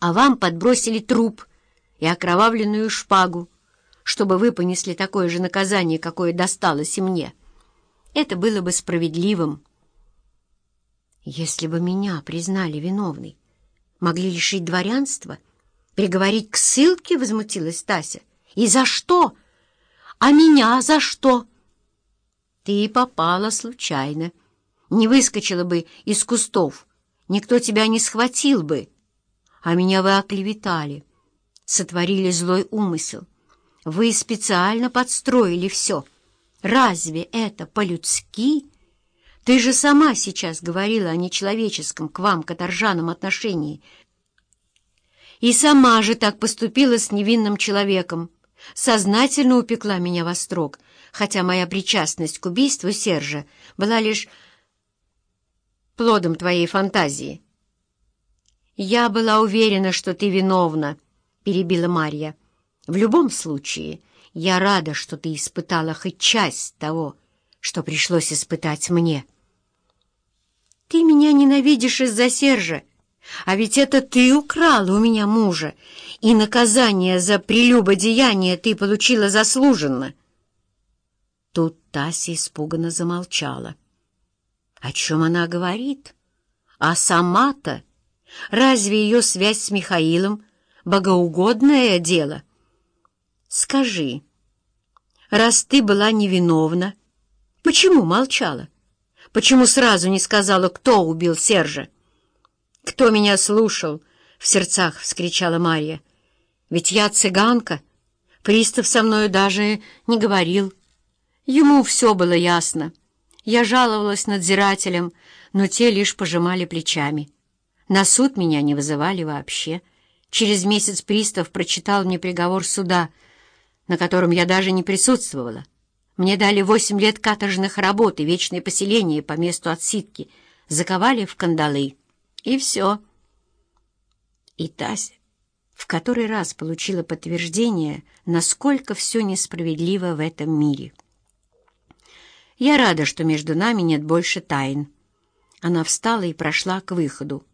а вам подбросили труп и окровавленную шпагу, чтобы вы понесли такое же наказание, какое досталось и мне. Это было бы справедливым. Если бы меня признали виновной, могли лишить дворянства, приговорить к ссылке, — возмутилась Тася. И за что? А меня за что? Ты попала случайно, не выскочила бы из кустов, никто тебя не схватил бы, а меня вы оклеветали, сотворили злой умысел. Вы специально подстроили все. Разве это по-людски? Ты же сама сейчас говорила о нечеловеческом к вам, каторжанам, отношении. И сама же так поступила с невинным человеком. Сознательно упекла меня во строк, хотя моя причастность к убийству Сержа была лишь плодом твоей фантазии. «Я была уверена, что ты виновна», — перебила Марья. «В любом случае, я рада, что ты испытала хоть часть того, что пришлось испытать мне». «Ты меня ненавидишь из-за Сержа, а ведь это ты украла у меня мужа, и наказание за прелюбодеяние ты получила заслуженно». Тут Тася испуганно замолчала. О чем она говорит? А сама-то... Разве ее связь с Михаилом — богоугодное дело? Скажи, раз ты была невиновна, почему молчала? Почему сразу не сказала, кто убил Сержа? «Кто меня слушал?» — в сердцах вскричала Марья. «Ведь я цыганка. Пристав со мною даже не говорил. Ему все было ясно. Я жаловалась надзирателям, но те лишь пожимали плечами». На суд меня не вызывали вообще. Через месяц пристав прочитал мне приговор суда, на котором я даже не присутствовала. Мне дали восемь лет каторжных работ и вечное поселение по месту отсидки, заковали в кандалы. И все. И Тася в который раз получила подтверждение, насколько все несправедливо в этом мире. Я рада, что между нами нет больше тайн. Она встала и прошла к выходу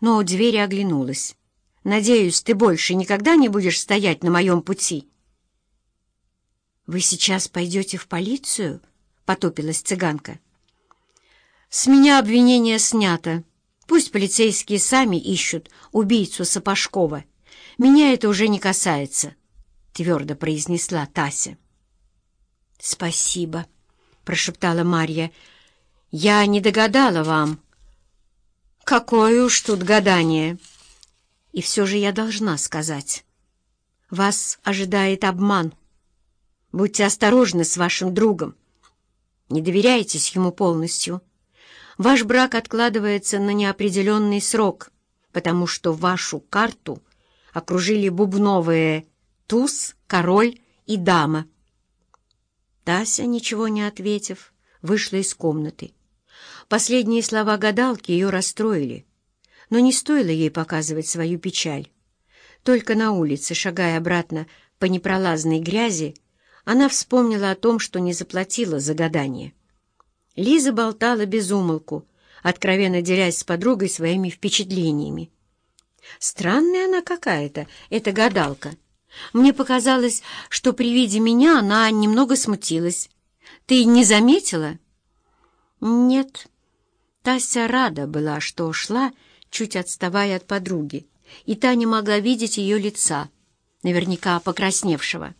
но у двери оглянулась. «Надеюсь, ты больше никогда не будешь стоять на моем пути?» «Вы сейчас пойдете в полицию?» — потупилась цыганка. «С меня обвинение снято. Пусть полицейские сами ищут убийцу Сапожкова. Меня это уже не касается», — твердо произнесла Тася. «Спасибо», — прошептала Марья. «Я не догадала вам». Какое уж тут гадание! И все же я должна сказать. Вас ожидает обман. Будьте осторожны с вашим другом. Не доверяйтесь ему полностью. Ваш брак откладывается на неопределенный срок, потому что вашу карту окружили бубновые туз, король и дама. Тася, ничего не ответив, вышла из комнаты. Последние слова гадалки ее расстроили, но не стоило ей показывать свою печаль. Только на улице, шагая обратно по непролазной грязи, она вспомнила о том, что не заплатила за гадание. Лиза болтала без умолку, откровенно делясь с подругой своими впечатлениями. «Странная она какая-то, эта гадалка. Мне показалось, что при виде меня она немного смутилась. Ты не заметила?» «Нет», Тася рада была, что ушла, чуть отставая от подруги, и та не могла видеть ее лица, наверняка покрасневшего.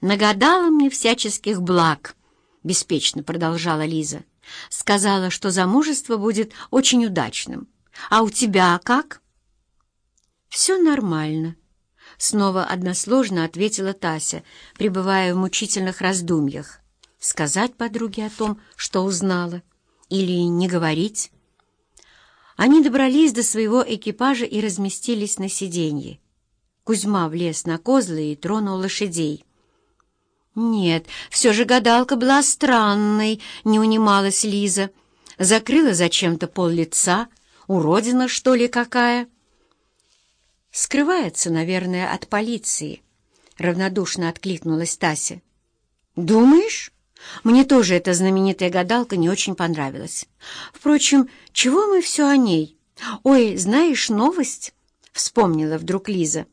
«Нагадала мне всяческих благ», — беспечно продолжала Лиза. «Сказала, что замужество будет очень удачным. А у тебя как?» «Все нормально», — снова односложно ответила Тася, пребывая в мучительных раздумьях. Сказать подруге о том, что узнала — или не говорить? Они добрались до своего экипажа и разместились на сиденье. Кузьма влез на козлы и тронул лошадей. «Нет, все же гадалка была странной», — не унималась Лиза. Закрыла зачем-то пол лица, уродина, что ли, какая. «Скрывается, наверное, от полиции», — равнодушно откликнулась Тася. «Думаешь?» Мне тоже эта знаменитая гадалка не очень понравилась. Впрочем, чего мы все о ней? Ой, знаешь новость? вспомнила вдруг Лиза.